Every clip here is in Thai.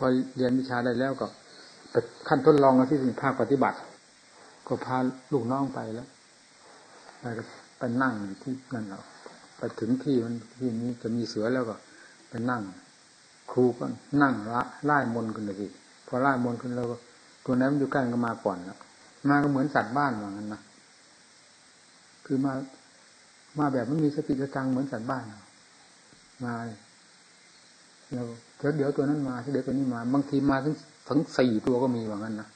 พอเรียนวิชาได้แล้วก็ขั้นทดลองที่สิ่งภาคปฏิบัติ ก็พาลูกน้องไปแล้วไปไปนั่งที่นั่นเราไปถึงที่มันที่นี้จะมีเสือแล้วก็ไปนั่ง ครูก็นั่งละไล่มนต์กันเลยสิพอไล่มนต์ขึ้นแล้วก็ตัวนั้นมันอยู่ใกล้ก็มาก่อนแล้วมาก็เหมือนสัตว์บ้านว่างั้นนะคือมามาแบบไม่มีสติสตังเหมือนสัตว์บ้านมา แล้วเดี๋ยวเดี๋ยวตัวนั้นมาเดี๋ยวตัวนี้มา บางทีมาถึงถึงสี่ตัวก็มีว่างั้นนะ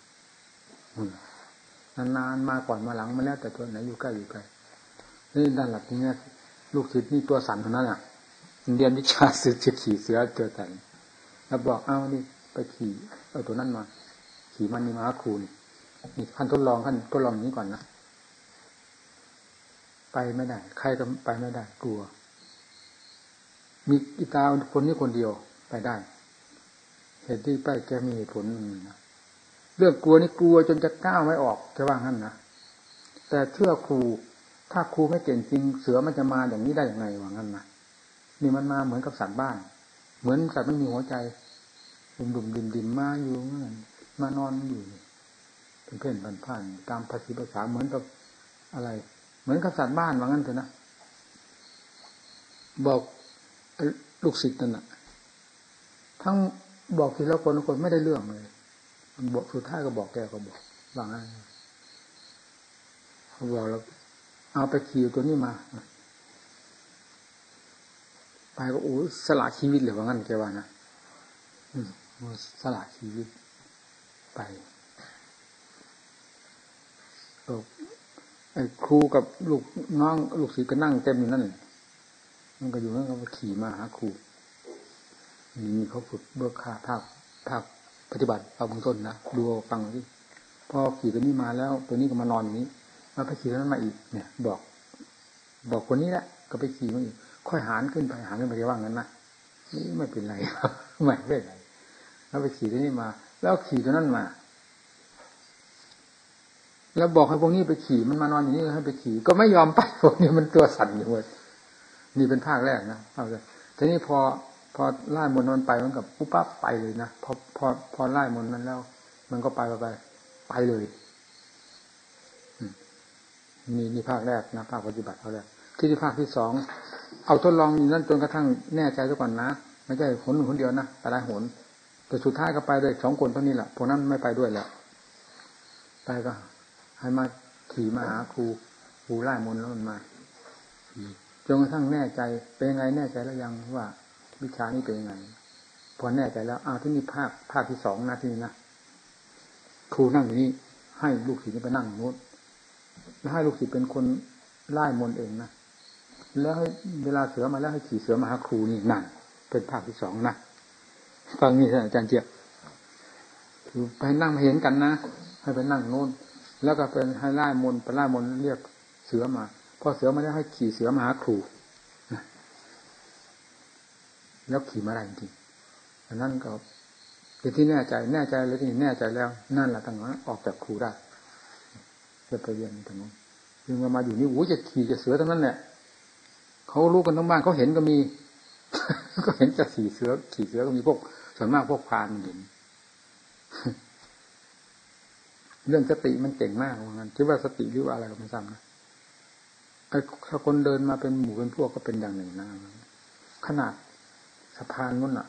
นานๆมาก่อนมาหลังมาแล้ว แต่ตัวไหนอยู่ใกล้อยู่ไกลนี่ด้านหลักนี้ลูกศิษย์นี่ตัวสั่นเท่านั้นอะเรียนวิชาสืบขี่เสือเจอแต่แล้วบอกเอ้านี่ไปขี่เอาตัวนั้นมา ขี่มันนี่มาครูนี่นี่ขั้นทดลองขั้นทดลองนี้ก่อนนะไปไม่ได้ ใครก็ไปไม่ได้กลัว มีอีตาคนนี้คนเดียว ไปได้ เหตุที่ไปแกมีเหตุผลนะเรื่องกลัวนี่กลัวจนจะก้าวไม่ออกจะว่างั้นนะแต่เชื่อครูถ้าครูไม่เก่งจริงเสือมันจะมาอย่างนี้ได้อย่างไงว่างั้นนะนี่มันมาเหมือนกับสัตว์บ้าน เหมือนสัตว์ไม่มีหัวใจดุมดุมดิมดิมมาอยู่นั่นมานอนอยู่เป็นเพื่อนพันผ่านตามภาษีภาษาเหมือนกับอะไร เหมือนกับสัตว์บ้านว่างั้นเถอะนะบอกลูกศิษย์นั่นนะ ทั้งบอกทีละคนคนไม่ได้เรื่องเลยบอกสุดท้ายก็บอกแกก็บอกบางอะไรเขาบอกแล้วเอาไปขี่ตัวนี้มาไปก็โอ้สละชีวิตเลยว่างั้นแกว่านะสละชีวิตไปไอ้ครูกับลูกน้องลูกศิษย์ก็นั่งเต็มอยู่นั่นมันก็อยู่นั่นก็ขี่มาหาครู นี่เขาฝึกเบิกขาภาคภาคปฏิบัติเอาเบื้องต้นนะดูฟังที่พอขี่ตัวนี้มาแล้ว ตัวนี้ก็มานอนอย่างนี้มาไปขี่ตัวนั้นมาอีกเนี่ย บอก บอกคนนี้แหละก็ไปขี่มาอีก ค่อยหานขึ้นไปหานขึ้นไปจะว่างั้นนะนี่ไม่เป็นไรไม่เป็นไรแล้วไปขี่ตัวนี้มา แล้วขี่ตัวนั้นมา แล้วบอกให้พวกนี้ไปขี่มันมานอนอย่างนี้ให้ไปขี่ก็ไม่ยอมไปพวกนี้มันตัวสั่นอยู่หมดนี่เป็นภาคแรกนะเอาเลยทีนี้พอ พอไล่มนมันไปมันกับปุ๊บปั๊บไปเลยนะพอพอพอไล่มนนั้นแล้ว มันก็ไปไปไปไปเลยนี่นี่ภาคแรกนะภาคปฏิบัติเขาแรกที่ที่ภาคที่สองเอาทดลองอย่นั้นจนกระทั่งแน่ใจซะก่อนนะไม่ใช่หนึ่งคนเดียวนะแต่ลายหนแต่สุดท้ายก็ไปเลยสองคนเท่านี้แหละพวกนั้นไม่ไปด้วยแล้วไปก็ ให้มาขี่มาหาครูครูไล่มนแล้วมันมาจนกระทั่งแน่ใจเป็นไงแน่ใจแล้วยังว่า วิชานี้เป็นยังไง พอแน่ใจแล้วอ้าวที่นี่ภาคภาคที่สองนะที่นี่นะครูนั่งอยู่นี่ให้ลูกศิษย์ไปนั่งโน้นแล้วให้ลูกศิษย์เป็นคนไล่มนเองนะแล้วให้เวลาเสือมาแล้วให้ขี่เสือมาหาครูนี่นั่นเป็นภาคที่สองนะฟังนี่อาจารย์เจี๊ยบไปนั่งมาเห็นกันนะให้ไปนั่งโน้น แล้วก็เป็นให้ไล่มนไปไล่มนเรียกเสือมาพอเสือมาแล้วให้ขี่เสือมาหาครู แล้วขี่มาได้จริงอันนั้นก็เป็นที่แน่ใจแน่ใจแล้วที่แน่ใจแล้ว นั่นแหละทั้งนั้นออกจากครูได้จะไปเรียนตรงนั้นยังมาอยู่นี่โอ้จะขี่จะเสือทั้งนั้นเนี่ยเขารู้กันทั้งบ้านเขาเห็นก็มี ก็เห็นจะขี่เสือ ขี่เสือก็มีพวกส่วนมากพวกพานเห็นเรื่องสติมันเก่งมากว่างั้นคิดว่าสติหรือว่าอะไรก็ไม่ทราบนะไอ้ถ้าคนเดินมาเป็นหมู่เป็นพวกก็เป็นอย่างหนึ่งนะขนาด สะพานนู้นอะ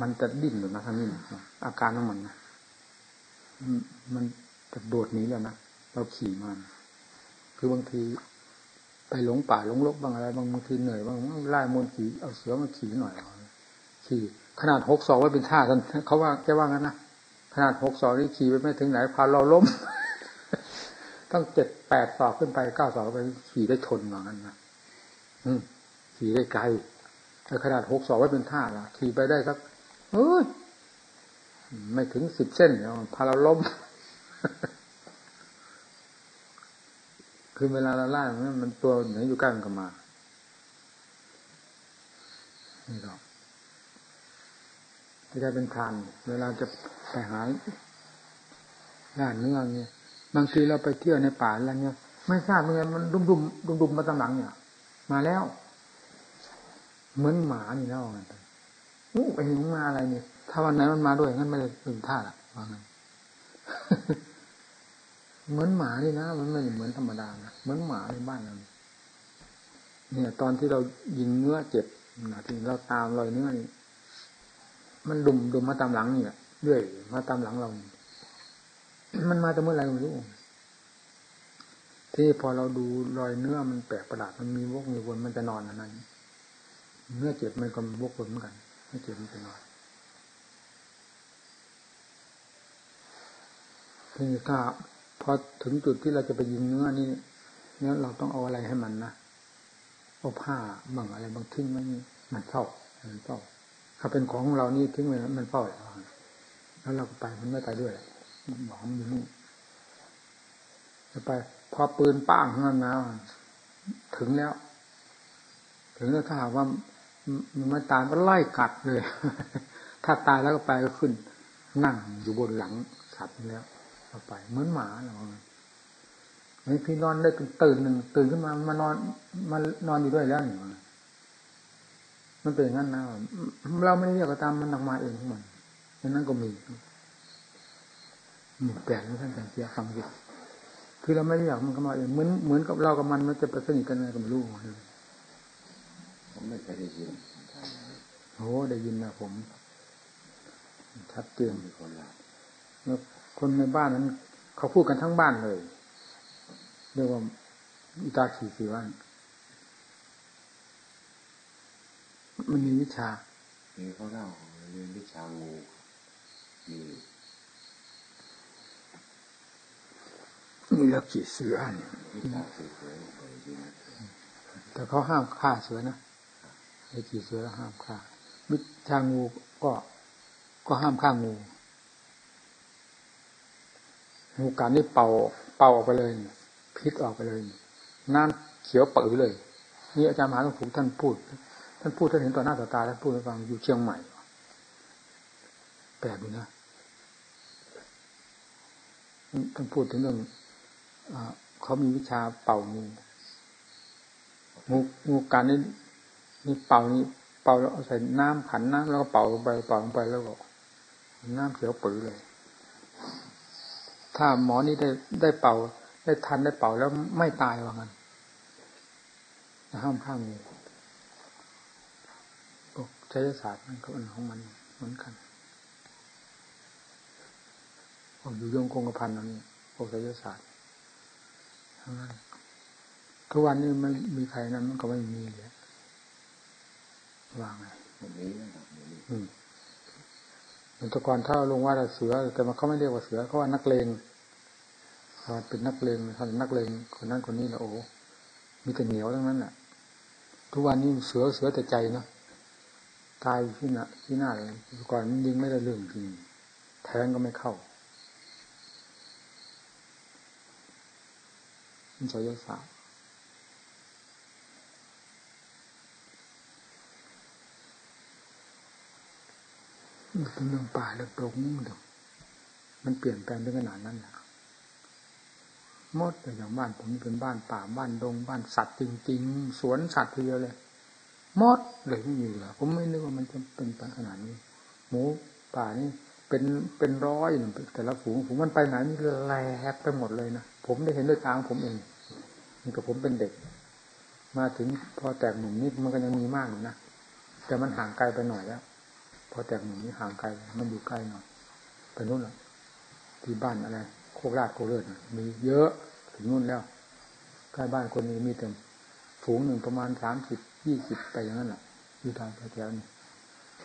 มันจะดิ้นอยู่นะท่านนี่อาการของมันนะมันจะโดดหนีแล้วนะเราขี่มันคือบางทีไปหลงป่าหลงลบบางอะไร บางบางทีเหนื่อยบางไล่มนขี่เอาเสือมาขี่หน่อยขี่ขนาดหกศอกไว้เป็นท่าท่านเขาว่าแกว่างั้นนะขนาดหกศอกนี่ขี่ไปไม่ถึงไหนพาเราล้มต้องเจ็ดแปดศอกขึ้นไปเก้าศอกไปขี่ได้ชนว่างั้นนะอืมขี่ได้ไกล แต่ขนาดหกศอกไว้เป็นท่าละขี่ไปได้สักเอ้ยไม่ถึงสิบเส้นพาเราล้ม คือเวลาเราล่ามันมันตัวไหนอยู่ใกล้มันก็มานี่หรอกไม่ได้เป็นทานเวลาจะไปหาล่าเนื้อเนี่ย บางทีเราไปเที่ยวในป่าอะไรเนี่ย ไม่ทราบเหมือนกันมันดุมดุมดุมดุมมาตำหลังเนี่ย มาแล้ว เหมือนหมานี่แล้วกันอู้ไปหิวมาอะไรนี่ถ้าวันไหนมันมาด้วยงั้นไม่ได้เป็นท่าละว่าไงเหมือนหมานี่นะมันไม่เหมือนธรรมดานะเหมือนหมาในบ้านเราเนี่ย ตอนที่เรายิงเนื้อเจ็บนะที่เราตามรอยเนื้อนี่มันดุมดุมมาตามหลังนี่แหละเรื่อยมาตามหลังเรา มันมาแต่เมื่อไรไม่รู้ที่พอเราดูรอยเนื้อมันแปลกประหลาดมันมีวกมีวนมันจะนอนอันนั้น เนื้อเจ็บมันก็วกวนเหมือนกันเนื้อเจ็บมันจะนอนทีนี้ถ้าพอถึงจุดที่เราจะไปยิงเนื้อนี่เนี่ยเราต้องเอาอะไรให้มันนะเอาผ้าบางอะไรบางทิ้งไว้นี่มันเฝ้ามันเฝ้าถ้าเป็นของเรานี่ทิ้งไว้มันเฝ้าแล้วเราก็ไปมันไม่ไปด้วยบอกมันอยู่นี่จะไป พอปืนป้างข้างนั้นนะถึงแล้ว ถึงแล้วถ้าหากว่า ไม่ตายก็ไล่กัดเลย ถ้าตายแล้วก็ไปก็ขึ้น นั่งอยู่บนหลังสัตว์แล้วเอาไป เหมือนหมาเราไอ้พี่นอนได้ตื่นหนึ่งตื่นขึ้นมามานอนมานอนอยู่ด้วยแล้วเนี่ยมันเป็นงั้นนะเราไม่ได้เรียกก็ตามมันออกมาเองของมันดังนั้นก็มีมีแปลกท่านอาจารย์เสียฟังดิคือเราไม่ได้อยากมันก็มาเองเหมือนเหมือนกับเรากับมันมันจะไปสนิทกันอะไรก็ไม่รู้ ผมไม่เคยได้ยินโอ้ได้ยินนะผม ชัดเจนคนละแล้วคนในบ้านนั้น เขาพูดกันทั้งบ้านเลยเรียกว่าอิตาขี่สีวันมันมีวิชามีเขาเล่าเรียนวิชางูมีมีลักขีเสือเนี่ยแต่เขาห้ามฆ่าเสือนะ ไอ้ขี่เสือห้ามฆ่าวิชางูก็ก็ห้ามฆ่างูงูการนี่เป่าเป่าออกไปเลยพิษออกไปเลยน้ำเขียวเปิดเลย นี่อาจารย์มหาหลวงปู่ท่านพูด ท่านพูดท่านเห็นต่อหน้าต่อตาท่านพูดให้ฟังอยู่เชียงใหม่แปลกดูนะท่านพูดถึงเรื่องเขามีวิชาเป่างูงูงูการนี่ นี่เป่านี่เป่าแล้วใส่น้ำขันน้ำแล้วก็เป่าลงไปเป่าลงไปแล้วก็น้ำเขียวปื้อเลย ถ้าหมอนี่ได้ได้เป่า ได้ทันได้เป่าแล้วไม่ตายว่างั้นห้ามข้ามงูพวกใช้ศาสตร์มันก็อันของมันเหมือนกันผมอยู่ยงคงกระพันนั่นพวกใช้ศาสตร์ทั้งนั้นทุกวันนี้ไมันมีใครนั้นมันก็ไม่มีเลย ว่างไงอืมแต่ก่อนถ้าลงว่าเสือ แต่มันเขาไม่เรียกว่าเสือเขาว่านักเลงเขาเป็นนักเลงเขาเป็นนักเลงคนนั้นคนนี้แหละโอ้มีแต่เหนียวทั้งนั้นแหละทุกวันนี้เสือเสือแต่ใจเนาะตายที่หน้าที่หน้าเลยก่อนยิงไม่ได้เรื่องจริงแทงก็ไม่เข้ามันจะยศสาว เป็นเรื่องป่าเรื่องโปร่งมันมันเปลี่ยนแปลงถึงขนาดนั้นแหละมดอย่างบ้านผมเป็นบ้านป่าบ้านดงบ้านสัตว์จริง ๆ สวนสัตว์ทีเดียวเลยมดเลยไม่มีเหลือผมไม่นึกว่ามันจะเป็นขนาดนี้ หมูป่านี่เป็นเป็นร้อยแต่ละฝูงฝูงมันไปไหนนี่แหลกไปหมดเลยนะผมได้เห็นด้วยตาผมเองนี่กับผมเป็นเด็ก มาถึงพอแตกหนุ่มนี่มันก็ยังมีมากอยู่นะแต่มันห่างไกลไปหน่อยแล้ว พอแตกหนุ่มนี่ห่างไกล มันอยู่ใกล้หน่อยไปนู่นแหละที่บ้านอะไร โคกราดโคเลือดมีเยอะถึงนู่นแล้วใกล้บ้านคนนี้มีเต็มฝูงหนึ่งประมาณสามสิบยี่สิบไปอย่างนั้นแหละอยู่ทางแถวนี้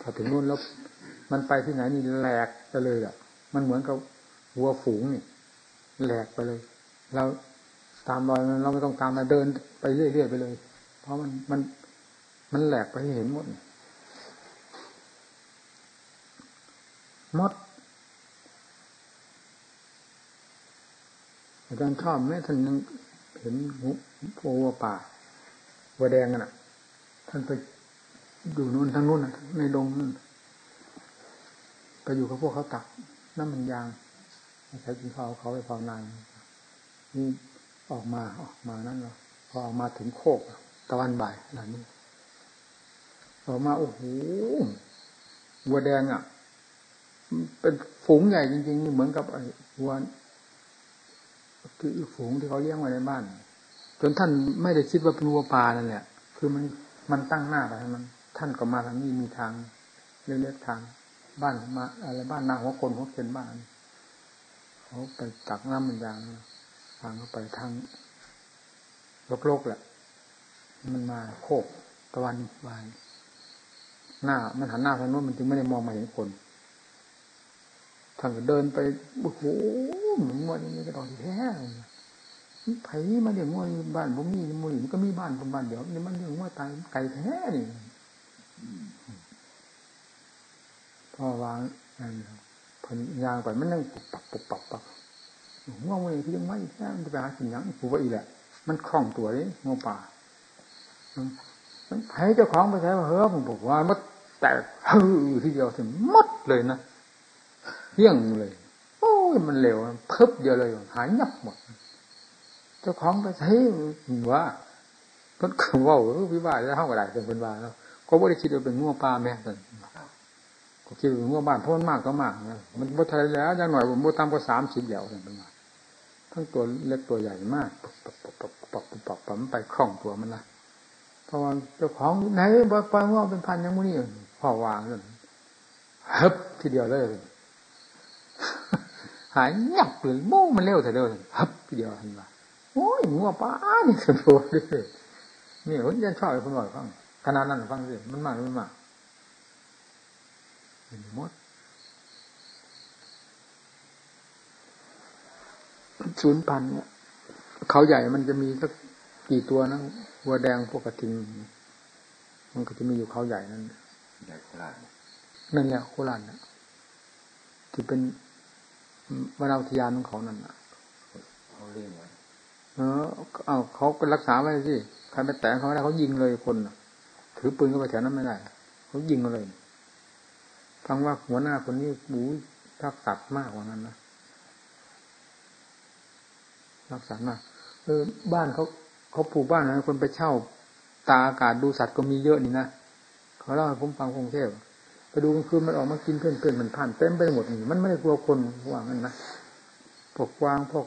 พอถึงนู่นแล้ว มันไปที่ไหนนี่แหลกไปเลยอะ มันเหมือนกับวัวฝูงนี่แหลกไปเลยเราตามรอยมันเราไม่ต้องตามมาเดินไปเรื่อยๆไปเลย เพราะมันมันมันแหลกไปเห็นหมด มดอาจารย์ชอบแม่ท่านยังเห็นหูโวัวป่าวัวแดงกันอะ ท่านไปอยู่นู่นทางนู่นในดงนู่นไปอยู่กับพวกเขาตักน้ำมันยางใช้กินข้าวเขาไปภาวนานนี่ออกมาออกมานั่นเนาพอออกมาถึงโคกตะวันบ่ายหลังนี้ออกมาโอ้โหวัวแดงอะ เป็นฝูงใหญ่จริงๆเหมือนกับไอ้วัวคือฝูงที่เขาเลี้ยงไว้ในบ้าน จนท่านไม่ได้คิดว่าเป็นวัวป่านั่นแหละคือมันมันตั้งหน้าไปมัน ท่านก็มาทางนี้มีทางเล็กๆทางบ้านมาอะไรบ้านนาหัวคนหัวเข็นบ้านเขาไปตักน้ำมันยางทางเขาไปทางโลกๆแหละมันมาโคกตะวันวายหน้า มันหันหน้าทางโน้นมันจึงไม่ได้มองมาเห็นคน ท่านก็เดินไปโอ้โหหนุ่มวันนี้ก็ตอนแท้ไผมาเดี๋ยวง่วบ้านผมมีมูนี่ก็มีบ้านผมบ้านเดี๋ยวนี่มันเรื่องว่าตายไก่แท้นี่พอวางนั่นพนยางไปมันนั่งปุบปับปุบปับปับง่วงวันนี้ที่ยังไม่แท้มันจะไปหากินยังกูว่าอีแหละ มันคล่องตัวเลยงูป่าไผเจ้าของไปใช้ว่าเฮ้อผมบอกว่ามันแตกฮือทีเดียวถึงมดเลยนะ เยี่ยงเลย โอ้ยมันเร็วเพิบเดียวเลย หายยับหมด เจ้าของไปใช้ยว่าเพิ่นคือว่าวิบากจะเท่ากับไรเป็นเป็นว่าแล้วก็ไม่ได้คิดว่าเป็นงัวปลาแม่กันก็คิดว่างัวบ้านเพราะมันมากก็มากมันบ่ทันแล้วอย่างหน่อยผมบ่ตามก็สามสิบเดียวเป็นว่าทั้งตัวเล็กตัวใหญ่มากปักปักปักปักปักปักปักมันไปคล่องตัวมันนะเพราะว่าเจ้าของไหนบ่ปล่อยงัวเป็นพันยังมุนี่พ่อวางเลยฮึบทีเดียวเลย หายเงียบเลยโม่มันเร็วแต่เร็วฮับทีเดียวเห็นปะโอ้ยงัวป้านี่สุดโต่เลยนี่ผมยังชอบคุณหน่อยฟังขนาดนั้นฟังสิมันมากมันมากเห็นหมดศูนย์พันเนี่ยเขาใหญ่มันจะมีสักกี่ตัวนะวัวแดงพวกกระทิงมันก็จะมีอยู่เขาใหญ่นั่นใหญ่โคราชนั่นแหละโคราชนะที่เป็น วนาอุทยานของเขานั่นน่ะเขาเรียกไว้เออเอาเขาก็รักษาไว้สิใครไปแตะเขาไม่ได้เขายิงเลยคนน่ะถือปืนเข้าไปแถวนั้นไม่ได้เขายิงมาเลยฟังว่าหัวหน้าคนนี้บูรักสัตว์มากกว่านั้นนะรักสัตว์มากเออบ้านเขาเขาปลูกบ้านนะคนไปเช่า ตาอากาศดูสัตว์ก็มีเยอะนี่นะเขาเล่าให้ผมฟังกรุงเทพ ไปดูกลางคืนมันออกมากินเพื่อนเพื่อนมันผ่านเต็มไปหมดนี่มันไม่ได้กลัวคนว่างั้นนะพวกกวางพวก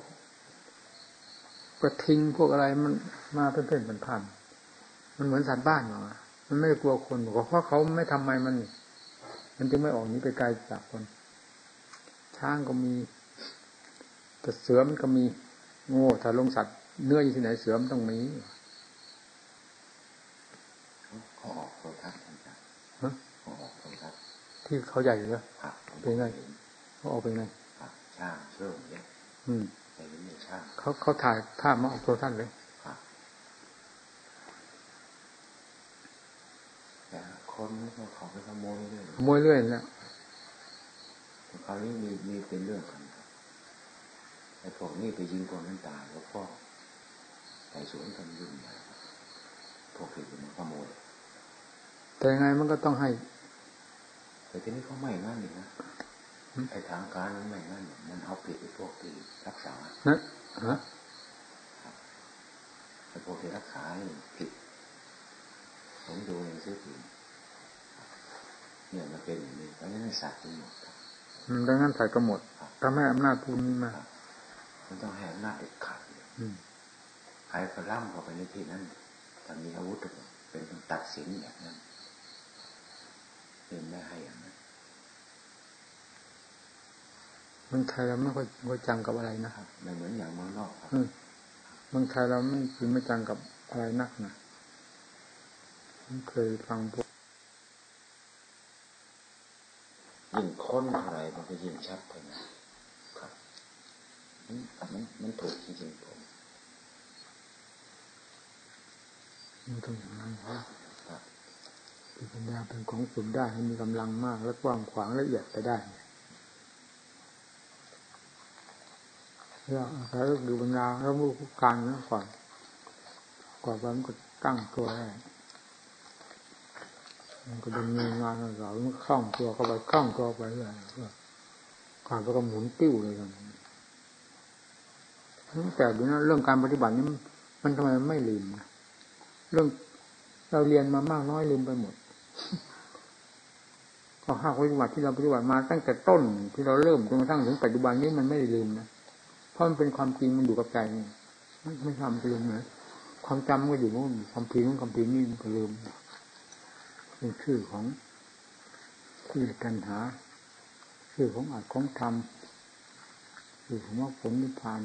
กระทิงพวกอะไรมันมาเพื่อนๆผ่านมันเหมือนสัตว์บ้านหรอมันไม่ได้กลัวคนบอกเพราะเขาไม่ทำไมมัน มันจึงไม่ออกนี้ไปไกลจากคน ช้างก็มีแต่เสือมันก็มีโง่ถ้าลงสัตว์เนื้ออยู่ที่ไหนเสือมันต้องมี เขาออกโทรทัศน์ต่าง ฮะ ๆเขาออกโทร ทัศน์ที่เขาใหญ่เลยครับเป็นไงเขาออกเป็นไงครับช่างเชื่อมเนี่ยอืมแต่ยังไม่ช่างเขาเขาถ่ายภาพมาออกโทรทัศน์เลยครับแต่คนก็เขาไปขโมยเรื่อยขโมยเรื่อยแล้วคราวนี้มีมีเป็นเรื่องกันครับไอ้พวกนี้ไปยิงคนนั้นตายแล้วก็ไปสวนกันยุ่งใหญ่พวกที่มันขโมยแต่ยังไงมันก็ต้องให้ แต่ทีนี้เขาไม่งั้นนี่นะอืมไอ้ทางการมันไม่งั้นเนี่ยมันเอาผิดไอ้พวกที่รักษานะฮะไอ้พวกที่รักษานี่ผิด ผมดูในซื้อผิดเนี่ยมันเป็นอย่างนี้เพราะฉะนั้นสัตว์ทั้งหมดครับอืมดังนั้นใส่ก็หมดทำให้อำนาจภูมิมามันต้องให้อำนาจเด็ดขาดเลยอืมใครกระล่ำเข้าไปในที่นั้นถ้ามีอาวุธเป็นต้องตัดสินแบบนั้น เป็นไม่ให้อย่างนั้นเมืองไทยเราไม่ค่อยค่อยจังกับอะไรนะครับไม่เหมือนอย่างเมืองนอกครับอืมเมืองไทยเราไม่จริงไม่จังกับอะไรนักนะผมเคยฟังพวกยิ่งค้นอะไรมันก็ยิ่งชัดไปนะครับมันมันมันถูกจริงๆผมมันต้องอย่างนั้นครับครับคือ ปัญญาเป็นของฝึกได้ให้มีกำลังมากและกว้างขวางละเอียดไปได้แล้วอาศัยก็คือปัญญาแล้วรู้การนะก่อนก่อนว่ามันก็ตั้งตัวได้มันก็ดำเนินงานของเรามันคล่องตัวเข้าไปคล่องตัวไปเรื่อยก่อนแล้วก็หมุนติ้วเลยกันแต่ดูนะเรื่องการปฏิบัตินี่มันทำไมมันไม่ลืมนะเรื่องเราเรียนมามากน้อยลืมไปหมด ก็ราะหาปฏิบัติที่เราปฏิบัติมาตั้งแต่ต้นที่เราเริ่มจนกระทั่งถึงปัจจุบันนี้มันไม่ได้ลืมนะเพราะมันเป็นความจริงมันอยู่กับใจนี่ไม่ไม่ทำจะลืมนะความจำก็อยู่นู่นความพิงความพิงนี่มันก็ลืมเป็นชื่อของชื่อกันหา ชื่อของอัดของธรรมชื่อของว่าผลนิพพาน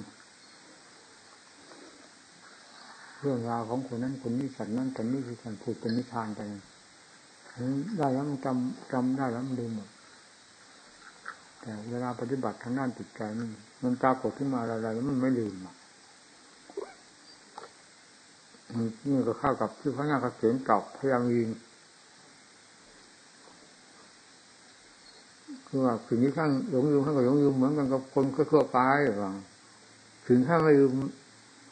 เรื่องราวของคนนั้นคนนี้สัตว์นั้นสัตว์นี้คือการพูดเป็นนิทานไป ได้แล้วมันจำจำได้แล้วมันลืมหมดแต่เวลาปฏิบัติทางด้านจิตใจนี่มันปรากฏขึ้นมาอะไรๆแล้วมันไม่ลืมอะนี่ก็เข้ากับที่พระนาคเษนกับพยายามยิงคือว่าสิ่งที่ข้างหลงลืมข้างกับหลงลืมเหมือนกันกับคนเครื่อไปว่าถึงข้างไม่ลืม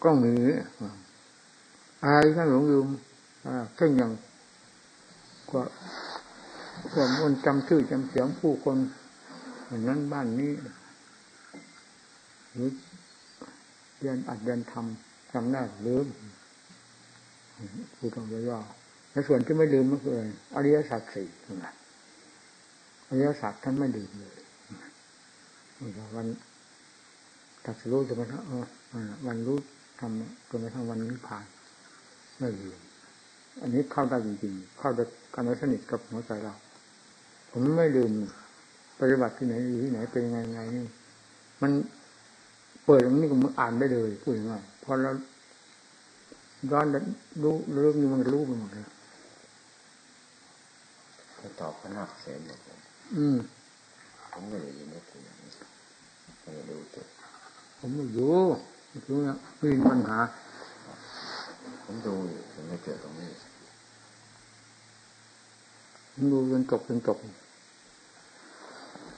กล้องหนีอะไรข้างหลงลืมเข่งอย่าง กว่าความมันจำชื่อจำเสียงผู้คนอย่างนั้นบ้านนี้หรือเรียนอัดเรียนทำจำได้ลืมพูดตรงย่อในส่วนที่ไม่ลืมก็คืออริยสัจสี่นะอริยสัจท่านไม่ลืมเลยวันตัดสู้จนกระทั่งวันรู้ทำจนกระทั่งวันนี้ผ่านไม่ลืม อันนี้เข้าได้จริงๆเข้าได้การสนิทกับหัวใจเรา ผมไม่ลืมปฏิบัติที่ไหนอยู่ที่ไหนเป็นยังไงไงนี่มันเปิดตรงนี้ก็มันอ่านได้เลยพูดง่ายพอเราย้อนรู้เรื่องนี้มันรู้ไปหมดเลยก็ตอบพระนักเสนหมดเลยอืมผมไม่ได้ยินว่าเป็นอย่างนี้ไม่ได้ดูตัวผมไม่รู้คือไม่มีปัญหา ผมดูอยู่ผมไม่เจอตรงนี้ผมดูจนจบจนจบ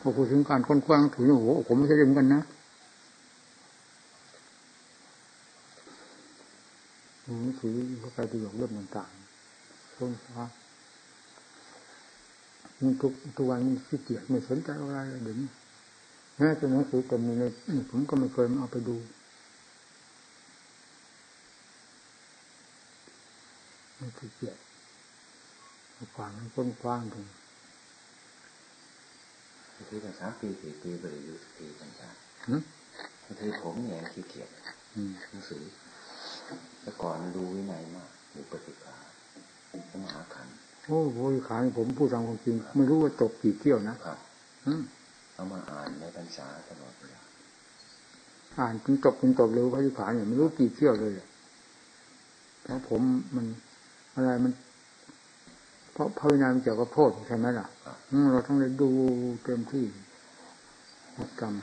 พอพูดถึงการค้นคว้าถือโอ้โหผมไม่ใช่เรื่องกันนะหนังสือเข้าไปประโยชน์เรื่องต่างๆค้นคว้านี่ทุกทุกวันนี้ขี้เกียจไม่สนใจอะไรเดี๋ยวนี้แม้แต่หนังสือเต็มเลยผมก็ไม่เคยมาเอาไปดู ไม่ขี้เกียจขวางค้นคว้างถึงบางทีตั้งสามปีสี่ปีไปเรียนรู้สักทีต่างหึๆบางทีผมเนี่ยขี้เกียจอืมหนังสือแต่ก่อนดูวินัยมากดูปฏิภาสมหาขันธ์โอ้โหขายผมพูดตามความจริง ไม่รู้ว่าตกกี่เที่ยวนะครับอืมเอามาอ่านในพรรษาตลอดเวลาอ่านจนจบจนจบเลยพระยุขานเนี่ยไม่รู้กี่เที่ยวเลยอะเพราะผมมัน อะไรมัน เพราะพระวินัยมันเกี่ยวกับโทษใช่ไหมล่ะเราต้องได้ดูเต็มที่กรรม